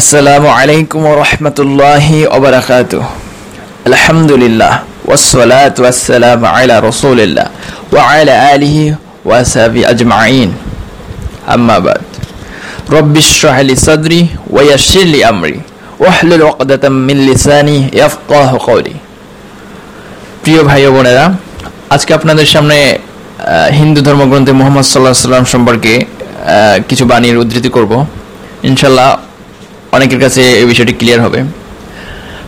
আসসালামু আলাইকুম রহমতুল্লাহি ওবরাকাত আলহামদুলিল্লাহ ওসলাত ওয়াসালাম আলা রসুলিল্লাহ ওয়া আলা আলিহি ওয়াসাবি আজমাইন। আম্মাবাদ রব্বিশ রাহলি সাদরি ওয়াশিরলি আমরি ওয়াহলুল উকদাতাম মিন লিসানি ইয়াফকাহু কওলি প্রিয় ভাই বোনেরা, আজকে আপনাদের সামনে হিন্দু ধর্মগ্রন্থে মোহাম্মদ সাল্লাহ সাল্লাম সম্পর্কে কিছু বাণীর উদ্ধৃতি করব। ইনশাল্লাহ অনেকের কাছে এই বিষয়টি ক্লিয়ার হবে।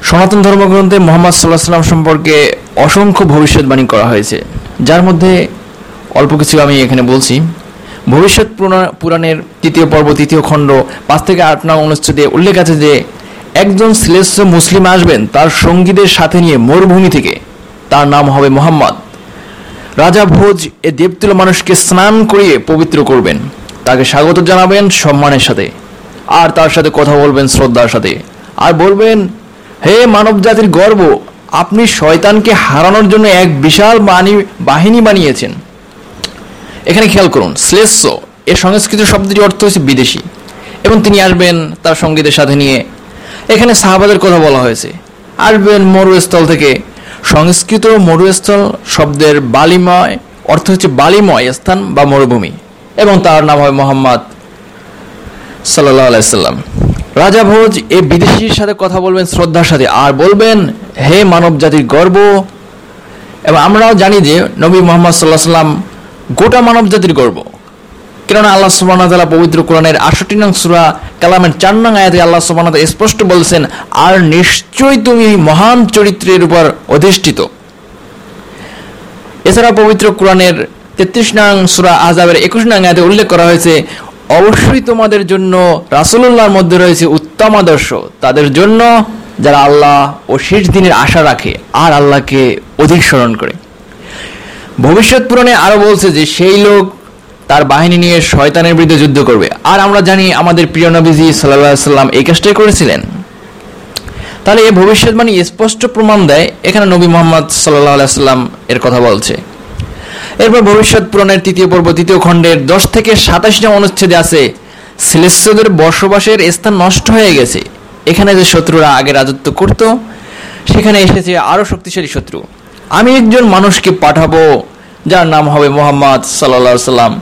সনাতন ধর্মগ্রন্থে মোহাম্মদ সাল্লাহ সাল্লাম সম্পর্কে অসংখ্য ভবিষ্যৎবাণী করা হয়েছে। যার মধ্যে অল্প কিছু আমি এখানে বলছি। ভবিষ্যৎ পুরা- পুরাণের তৃতীয় পর্ব, তৃতীয় খণ্ড পাঁচ থেকে আট নং অনুচ্ছেদে উল্লেখ আছে যে, একজন শ্রেষ্ঠ মুসলিম আসবেন তার সঙ্গীদের সাথে নিয়ে মরুভূমি থেকে। তার নাম হবে মোহাম্মদ। রাজা ভোজ এ দেবতুল মানুষকে স্নান করিয়ে পবিত্র করবেন। তাকে স্বাগত জানাবেন সম্মানের সাথে। আর তার সাথে কথা বলবেন শ্রদ্ধার সাথে। আর বলবেন, হে মানব জাতির গর্ব, আপনি শয়তানকে হারানোর জন্য এক বিশাল বাণী- বাহিনী বানিয়েছেন। এখানে খেয়াল করুন, শ্লেষ্য, এর সংস্কৃত শব্দটি অর্থ হচ্ছে বিদেশি। এবং তিনি আসবেন তার সঙ্গীদের সাথে নিয়ে। এখানে সাহাবাদের কথা বলা হয়েছে। আসবেন মরুস্থল থেকে। সংস্কৃত মরুস্থল শব্দের বালিময়, অর্থ হচ্ছে বালিময় স্থান বা মরুভূমি। এবং তার নাম হয় মোহাম্মদ সাল্লাহ আলাইসাল্লাম রাজা ভোজ এই বিদেশির সাথে কথা বলবেন, শ্রদ্ধার সাথে। আর বলবেন, হে মানব জাতির গর্ব। এবং আমরাও জানি যে নবী মোহাম্মদ সাল্লাহ সাল্লাম গোটা মানব জাতির গর্ব। কেননা আল্লাহ সুবাহ পবিত্র কোরআনের আষট্টি নং সুরা, কালামের চার নং আয়াতে আল্লাহ সুবাহ স্পষ্ট বলছেন, আর নিশ্চয়ই তুমি মহান চরিত্রের উপর অধিষ্ঠিত। এছাড়া পবিত্র কোরআনের তেত্রিশ নং সুরা আজাবের একুশ নং আয়াতে উল্লেখ করা হয়েছে অবশ্যই তোমাদের জন্য রাসূলুল্লাহর মধ্যে রয়েছে উত্তম আদর্শ। তাদের জন্য যারা আল্লাহ ও শেষ দিনের আশা রাখে, আর আল্লাহকে অধিক স্মরণ করে। ভবিষ্যৎ পুরাণে আরও বলছে যে, সেই লোক তার বাহিনী নিয়ে শয়তানের বিরুদ্ধে যুদ্ধ করবে। আর আমরা জানি আমাদের প্রিয় নবীজি সাল্লাম এই কাজটাই করেছিলেন। তাহলে এই ভবিষ্যৎবাণী স্পষ্ট প্রমাণ দেয়। এখানে নবী মোহাম্মদ সাল্লাহ সাল্লাম এর কথা বলছে। এরপর ভবিষ্যৎ পুরাণের তৃতীয় পর্ব তৃতীয় খণ্ডের দশ থেকে সাতাশ নং অনুচ্ছেদে আছে শ্লেষ্ঠদের বসবাসের স্থান নষ্ট হয়ে গেছে। এখানে যে শত্রুরা আগে রাজত্ব করত, সেখানে এসেছে আরও শক্তিশালী শত্রু। আমি একজন মানুষকে পাঠাবো, যার নাম হবে মোহাম্মদ সাল্লাহ সাল্লাম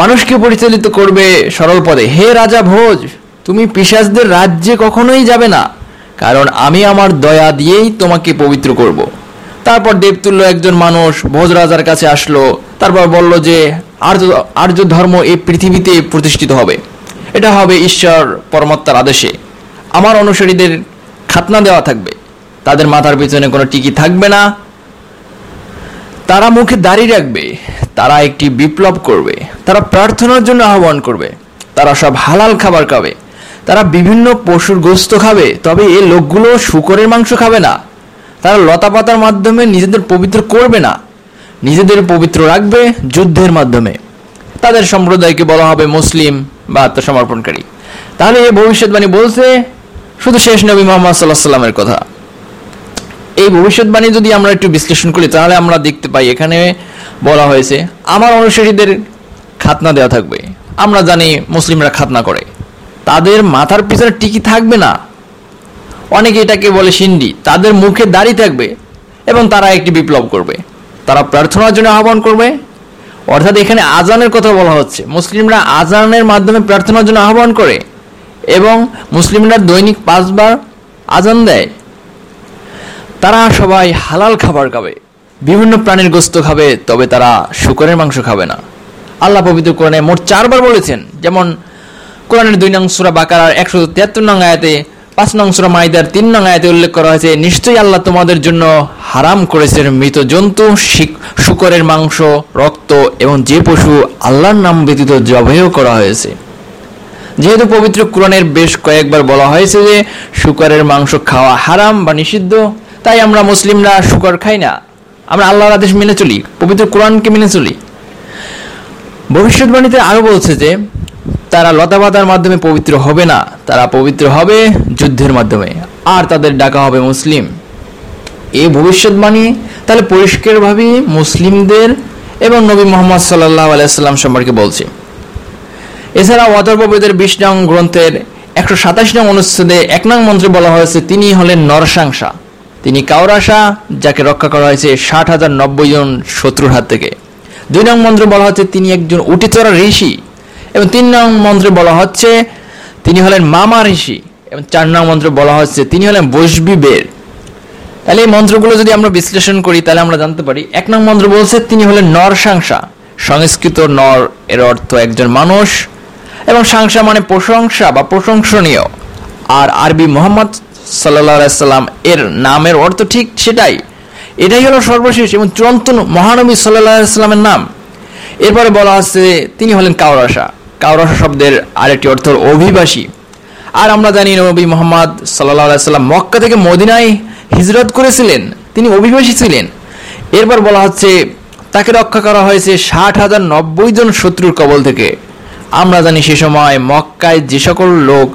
মানুষকে পরিচালিত করবে সরল পদে। হে রাজা ভোজ, তুমি পিশাচদের রাজ্যে কখনোই যাবে না, কারণ আমি আমার দয়া দিয়েই তোমাকে পবিত্র করব। তারপর দেবতুল্য একজন মানুষ ভোজ রাজার কাছে আসলো। তারপর বলল যে, আর্য আর্য ধর্ম এই পৃথিবীতে প্রতিষ্ঠিত হবে। এটা হবে ঈশ্বর পরমাত্মার আদেশে। আমার অনুসারীদের খাতনা দেওয়া থাকবে। তাদের মাথার পিছনে কোনো টিকি থাকবে না। তারা মুখে দাঁড়িয়ে রাখবে। তারা একটি বিপ্লব করবে। তারা প্রার্থনার জন্য আহ্বান করবে। তারা সব হালাল খাবার খাবে। তারা বিভিন্ন পশুর গোস্ত খাবে। তবে এই লোকগুলো শুকরের মাংস খাবে না। তারা লতাপাতার মাধ্যমে নিজেদের পবিত্র করবে না। নিজেদের পবিত্র রাখবে যুদ্ধের মাধ্যমে। তাদের সম্প্রদায়কে বলা হবে মুসলিম বা আত্মসমর্পণকারী। তাহলে এই ভবিষ্যৎবাণী বলছে, শুধু শেষ নবী মোহাম্মদ সাল্লাহ সাল্লামের কথা। এই ভবিষ্যৎবাণী যদি আমরা একটু বিশ্লেষণ করি, তাহলে আমরা দেখতে পাই, এখানে বলা হয়েছে, আমার অনুসারীদের খাতনা দেওয়া থাকবে। আমরা জানি মুসলিমরা খাতনা করে। তাদের মাথার পিছনে টিকি থাকবে না। অনেকে এটাকে বলে সিন্ডি তাদের মুখে দাঁড়িয়ে থাকবে এবং তারা একটি বিপ্লব করবে। তারা প্রার্থনার জন্য আহ্বান করবে। অর্থাৎ এখানে আজানের কথা বলা হচ্ছে। মুসলিমরা আজানের মাধ্যমে প্রার্থনার জন্য আহ্বান করে এবং মুসলিমরা দৈনিক পাঁচবার আজান দেয়। তারা সবাই হালাল খাবার খাবে। বিভিন্ন প্রাণীর গোস্ত খাবে, তবে তারা শুকরের মাংস খাবে না। আল্লাহ পবিত্র কোরআনে মোট চারবার বলেছেন, যেমন কোরআনের দুই নং সুরা বাকারার একশো তিয়াত্তর নং আয়াতে পাঁচ নং সুরা মাইদার তিন নং আয়াতে উল্লেখ করা হয়েছে, নিশ্চয়ই আল্লাহ তোমাদের জন্য হারাম করেছেন মৃত জন্তু, শিক- শুকরের মাংস, রক্ত এবং যে পশু আল্লাহর নাম ব্যতীত জবেহ করা হয়েছে। যেহেতু পবিত্র কোরআনের বেশ কয়েকবার বলা হয়েছে যে, শুকরের মাংস খাওয়া হারাম বা নিষিদ্ধ, তাই আমরা মুসলিমরা শুকর খাই না। আমরা আল্লাহর আদেশ মেনে চলি, পবিত্র কোরআনকে মেনে চলি। ভবিষ্যৎবাণীতে আরও বলছে যে তারা লতাপাতার মাধ্যমে পবিত্র হবে না। তারা পবিত্র হবে যুদ্ধের মাধ্যমে। আর তাদের ডাকা হবে মুসলিম। এই ভবিষ্যৎবাণী তাহলে পরিষ্কারভাবে মুসলিমদের এবং নবী মোহাম্মদ সাল্লাহ আলাইসাল্লাম সম্পর্কে বলছে। এছাড়া অথর্ববেদের বিশ নং গ্রন্থের একশো সাতাশ নং অনুচ্ছেদে এক নং মন্ত্রে বলা হয়েছে, তিনি হলেন নরসাংসা। তিনি কাউরাসা যাকে রক্ষা করা হয়েছে ষাট হাজার নব্বই জন শত্রুর হাত থেকে। দুই নং মন্ত্রে বলা হচ্ছে তিনি একজন উটিচরা ঋষি। এবং তিন নং মন্ত্রে বলা হচ্ছে, তিনি হলেন মামা ঋষি। এবং চার নং মন্ত্রে বলা হচ্ছে, তিনি হলেন বৈষ্বী বের তাহলে এই মন্ত্রগুলো যদি আমরা বিশ্লেষণ করি, তাহলে আমরা জানতে পারি, এক নং মন্ত্র বলছে, তিনি হলেন নরসাংসা সংস্কৃত নর এর অর্থ একজন মানুষ, এবং সাংসা মানে প্রশংসা বা প্রশংসনীয়। আর আরবি মোহাম্মদ সাল্লাম এর নামের অর্থ ঠিক সেটাই। এটাই হলো সর্বশেষ এবং চূড়ান্ত মহানবী সাল্লাহ সাল্লামের নাম। এরপরে বলা হচ্ছে, তিনি হলেন কাউরাসা কাউরাসা শব্দের আরেকটি অর্থ অভিবাসী। আর আমরা জানি নবী মোহাম্মদ সাল্লাহ সাল্লাম মক্কা থেকে মদিনায় হিজরত করেছিলেন, তিনি অভিবাসী ছিলেন। এরপর বলা হচ্ছে, তাকে রক্ষা করা হয়েছে ষাট হাজার নব্বই জন শত্রুর কবল থেকে। আমরা জানি সে সময় মক্কায় যে সকল লোক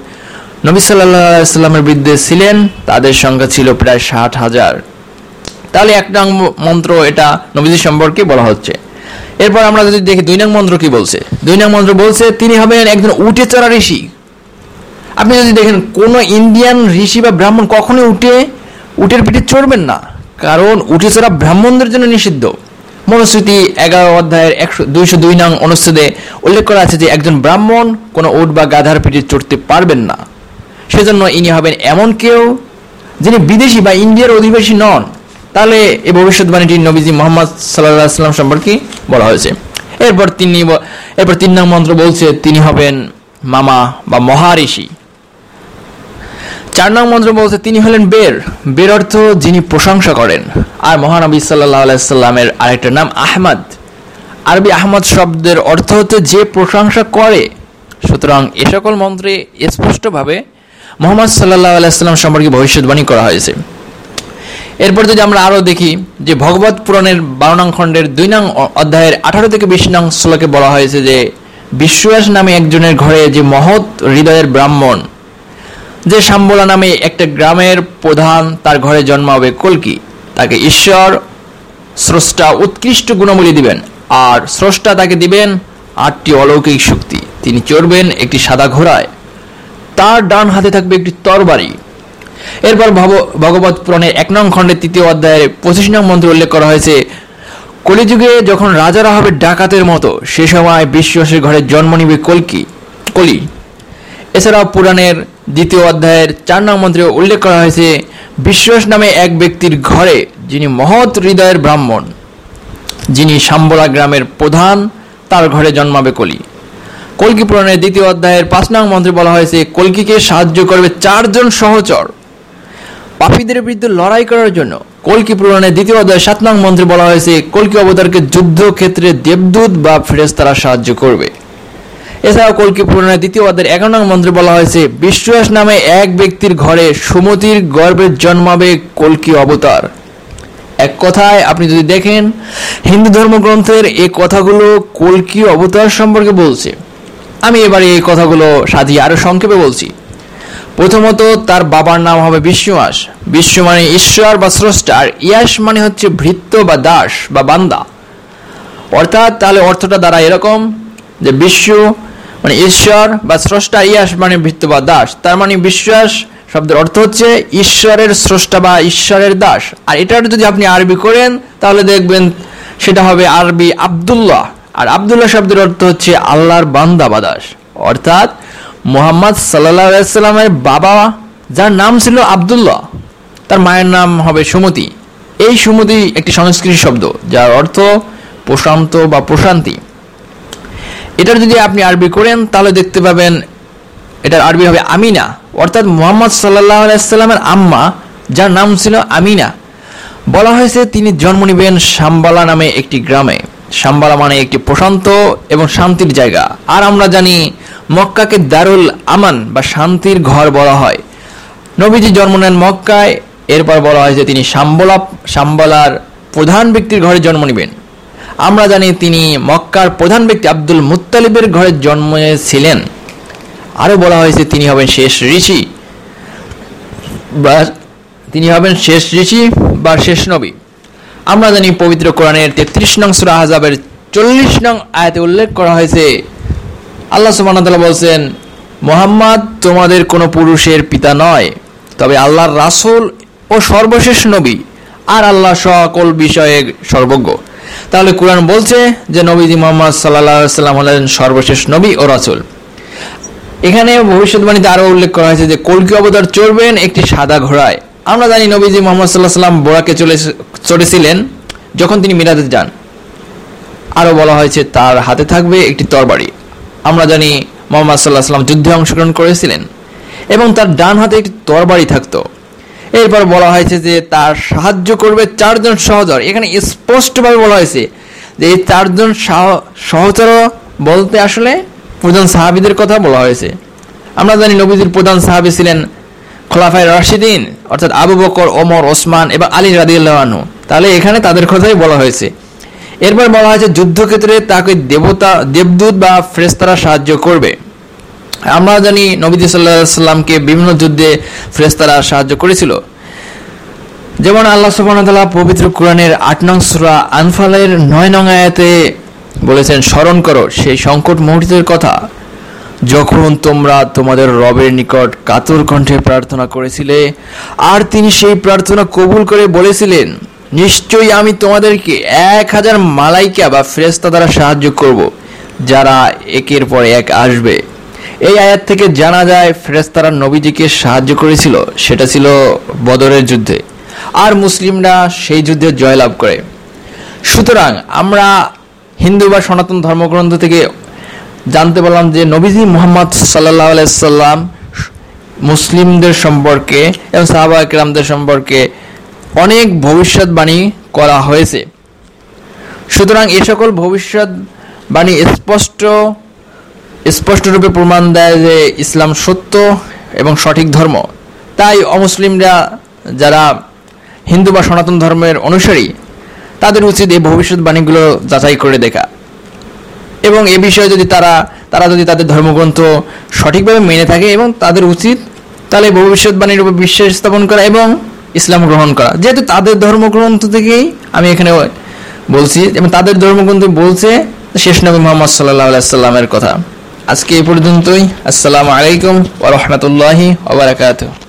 নবী সাল্লাহ সাল্লামের বিরুদ্ধে ছিলেন, তাদের সংখ্যা ছিল প্রায় ষাট হাজার। তাহলে এক নং মন্ত্র এটা নবীজি সম্পর্কে বলা হচ্ছে। এরপর আমরা যদি দেখি দুই নং মন্ত্র কি বলছে? দুই নং মন্ত্র বলছে, তিনি হবেন একজন উঠে চড়া ঋষি। আপনি যদি দেখেন, কোন ইন্ডিয়ান ঋষি বা ব্রাহ্মণ কখনোই উঠে উটের পিঠে চড়বেন না। কারণ উঠে চড়া ব্রাহ্মণদের জন্য নিষিদ্ধ। মনুস্মৃতি এগারো অধ্যায়ের একশো, দুইশো দুই নং অনুচ্ছেদে উল্লেখ করা আছে যে, একজন ব্রাহ্মণ কোনো উট বা গাধার পিঠে চড়তে পারবেন না। সেজন্য ইনি হবেন এমন কেউ যিনি বিদেশি বা ইন্ডিয়ার অধিবাসী নন। তাহলে এই ভবিষ্যৎবাণীটি নবীজি মোহাম্মদ সাল্লাহ সাল্লাম সম্পর্কে বলা হয়েছে। এরপর তিনি এরপর তিন নাম মন্ত্র বলছে, তিনি হবেন মামা বা মহারিষি। চার নং মন্ত্র বলছে, তিনি হলেন বের। বের অর্থ যিনি প্রশংসা করেন। আর মহানবী সাল্লাহ আলাইসাল্লামের আরেকটা নাম আহমদ। আরবি আহমদ শব্দের অর্থ হচ্ছে যে প্রশংসা করে। সুতরাং এ সকল মন্ত্রে স্পষ্টভাবে মোহাম্মদ সাল্লাহ আলাইসাল্লাম সম্পর্কে ভবিষ্যৎবাণী করা হয়েছে। এরপর যদি আমরা আরও দেখি যে ভগবত পুরাণের বারো নং খণ্ডের দুই নং অধ্যায়ের আঠারো থেকে বিশ নং শ্লোকে বলা হয়েছে যে বিশ্বাস নামে একজনের ঘরে যে মহৎ হৃদয়ের ব্রাহ্মণ, যে শাম্বলা নামে একটা গ্রামের প্রধান, তার ঘরে জন্মাবে কলকি। তাকে ঈশ্বর, স্রষ্টা উৎকৃষ্ট গুণাবলী দিবেন, আর স্রষ্টা তাকে দিবেন আটটি অলৌকিক শক্তি। তিনি চড়বেন একটি সাদা ঘোড়ায়। তার ডান হাতে থাকবে একটি তরবারি। এরপর ভগবত পুরাণের এক নং খণ্ডের তৃতীয় অধ্যায়ের পঁচিশ নং মন্ত্রে উল্লেখ করা হয়েছে, কলিযুগে যখন রাজারা হবে ডাকাতের মতো, সে সময় বিশ্বাসের ঘরে জন্ম নিবে কলকি কলি। এছাড়াও পুরাণের দ্বিতীয় অধ্যায়ের চার নং মন্ত্রে উল্লেখ করা হয়েছে, বিশ্বাস নামে এক ব্যক্তির ঘরে, যিনি মহৎ হৃদয়ের ব্রাহ্মণ, যিনি সাম্বলা গ্রামের প্রধান, তার ঘরে জন্মাবে কলি। কলকি পুরাণের দ্বিতীয় অধ্যায়ের পাঁচ নং মন্ত্রে বলা হয়েছে, কলকিকে সাহায্য করবে চারজন সহচর। পাপীদের বিরুদ্ধে লড়াই করার জন্য কলকি পুরাণের দ্বিতীয় অধ্যায় সাত নং মন্ত্রে বলা হয়েছে, কলকি অবতারকে যুদ্ধ ক্ষেত্রে দেবদূত বা ফেরেস্তারা সাহায্য করবে। এছাড়াও কলকি পুরাণের দ্বিতীয় অধ্যায়ের এগারো নং মন্ত্রে বলা হয়েছে বিশ্বাস নামে এক ব্যক্তির ঘরে সুমতির গর্ভে জন্মাবে কলকি অবতার। এক কথায়, আপনি যদি দেখেন, হিন্দু ধর্মগ্রন্থের এই কথাগুলো কলকি অবতার সম্পর্কে বলছে। আমি এবারে এই কথাগুলো সাজিয়ে আরও সংক্ষেপে বলছি। প্রথমত তার বাবার নাম হবে বিশ্বমাস বিশ্ব মানে ঈশ্বর বা স্রষ্টা, আর ইয়াস মানে হচ্ছে ভৃত্য বা দাস বা বান্দা। অর্থাৎ তাহলে অর্থটা দ্বারা এরকম যে বিশ্ব মানে ঈশ্বর বা স্রষ্টা, ইয়াস মানে ভৃত্য বা দাস। তার মানে বিশ্বাস শব্দের অর্থ হচ্ছে ঈশ্বরের স্রষ্টা বা ঈশ্বরের দাস। আর এটার যদি আপনি আরবি করেন, তাহলে দেখবেন সেটা হবে আরবি আবদুল্লাহ। আর আবদুল্লাহ শব্দের অর্থ হচ্ছে আল্লাহর বান্দা বা দাস। অর্থাৎ মোহাম্মদ সাল্লামের বাবা যার নাম ছিল আবদুল্লাহ, তার মায়ের নাম হবে সুমতি। এই সুমতি একটি সংস্কৃত শব্দ, যার অর্থ প্রশান্ত বা প্রশান্তি। এটার যদি আপনি আরবি করেন, তাহলে দেখতে পাবেন এটার আরবি হবে আমিনা, অর্থাৎ মোহাম্মদ সাল্লাহ আলাইসাল্লামের আম্মা, যার নাম ছিল আমিনা। বলা হয়েছে তিনি জন্ম নিবেন শাম্বালা নামে একটি গ্রামে। শাম্বালা মানে একটি প্রশান্ত এবং শান্তির জায়গা। আর আমরা জানি মক্কাকে দারুল আমান বা শান্তির ঘর বলা হয়। নবীজি জন্ম নেন মক্কায়, এরপর বলা হয় যে তিনি সাম্বলা শাম্বলার প্রধান ব্যক্তির ঘরে জন্ম নেবেন। আমরা জানি তিনি মক্কার প্রধান ব্যক্তি আব্দুল মুত্তালিবের ঘরে জন্মেছিলেন। আরও বলা হয়েছে তিনি হবেন শেষ ঋষি বা তিনি হবেন শেষ ঋষি বা শেষ নবী। আমরা জানি পবিত্র কোরআনের তেত্রিশ নং সুরা হাজাবের চল্লিশ নং আয়াতে উল্লেখ করা হয়েছে। আল্লাহ সুবাহ বলছেন, মোহাম্মদ তোমাদের কোনো পুরুষের পিতা নয়, তবে আল্লাহর রাসূল ও সর্বশেষ নবী আর আল্লাহ সকল বিষয়ে সর্বজ্ঞ। তাহলে কোরআন বলছে যে, নবীজি মোহাম্মদ সাল্লাহ সাল্লাম হলেন সর্বশেষ নবী ও রাসুল। এখানে ভবিষ্যৎবাণীতে আরও উল্লেখ করা হয়েছে যে, কলকি অবতার চড়বেন একটি সাদা ঘোড়ায়। আমরা জানি নবীজি মোহাম্মদ সাল্লাহ সাল্লাম বোরাকে চলে চড়েছিলেন যখন তিনি মিরাজে যান। আরও বলা হয়েছে, তার হাতে থাকবে একটি তরবারি। আমরা জানি মোহাম্মদ সাল্লাহ সাল্লাম যুদ্ধে অংশগ্রহণ করেছিলেন এবং তার ডান হাতে একটি তরবারি থাকতো। এরপর বলা হয়েছে যে, তার সাহায্য করবে চারজন সহচর। এখানে স্পষ্টভাবে বলা হয়েছে যে, এই চারজন সহ- সহচর বলতে আসলে প্রধান সাহাবিদের কথা বলা হয়েছে। আমরা জানি নবীজির প্রধান সাহাবি ছিলেন খোলাফায় রাশিদিন, অর্থাৎ আবু বকর, ওমর, ওসমান এবং আলী রাদিউল্লাহানু তাহলে এখানে তাদের কথাই বলা হয়েছে। এরপর বলা হয়েছে, যুদ্ধক্ষেত্রে তাকে দেবতা, দেবদূত বা ফ্রেস্তারা সাহায্য করবে। আমরা জানি নবীজি সাল্লাহ সাল্লামকে বিভিন্ন যুদ্ধে ফ্রেস্তারা সাহায্য করেছিল। যেমন আল্লাহ সুবহানাহু পবিত্র কোরআনের আট নং সূরা আনফালের নয় নং আয়াতে বলেছেন, স্মরণ করো সেই সংকট মুহূর্তের কথা যখন তোমরা তোমাদের রবের নিকট কাতর কণ্ঠে প্রার্থনা করেছিলে, আর তিনি সেই প্রার্থনা কবুল করে বলেছিলেন। নিশ্চয়ই আমি তোমাদেরকে এক হাজার মালাইকা বা ফেরেশতা দ্বারা সাহায্য করব, যারা একের পর এক আসবে। এই আয়াত থেকে জানা যায়, ফেরেশতারা নবীজিকে সাহায্য করেছিল, সেটা ছিল বদরের যুদ্ধে। আর মুসলিমরা সেই যুদ্ধে জয়লাভ করে। সুতরাং আমরা হিন্দু বা সনাতন ধর্মগ্রন্থ থেকে জানতে পারলাম যে নবীজি মোহাম্মদ সাল্লাহ আলাইসাল্লাম মুসলিমদের সম্পর্কে এবং সাহাবা একরামদের সম্পর্কে অনেক ভবিষ্যৎবাণী করা হয়েছে। সুতরাং এ সকল ভবিষ্যৎবাণী স্পষ্ট, স্পষ্টরূপে প্রমাণ দেয় যে ইসলাম সত্য এবং সঠিক ধর্ম। তাই অমুসলিমরা যারা হিন্দু বা সনাতন ধর্মের অনুসারী, তাদের উচিত এই ভবিষ্যৎবাণীগুলো যাচাই করে দেখা। এবং এ বিষয়ে যদি তারা তারা যদি তাদের ধর্মগ্রন্থ সঠিকভাবে মেনে থাকে এবং তাদের উচিত তাহলে ভবিষ্যৎবাণীর উপর বিশ্বাস স্থাপন করা এবং ইসলাম গ্রহণ করা। যেহেতু তাদের ধর্মগ্রন্থ থেকেই আমি এখানে বলছি, এবং তাদের ধর্মগ্রন্থ বলছে শেষ নবী মোহাম্মদ সাল্লাহ আলাইসাল্লামের কথা। আজকে এই পর্যন্তই। আসসালামু আলাইকুম ওরহমতুল্লাহি বারাকাতুহু।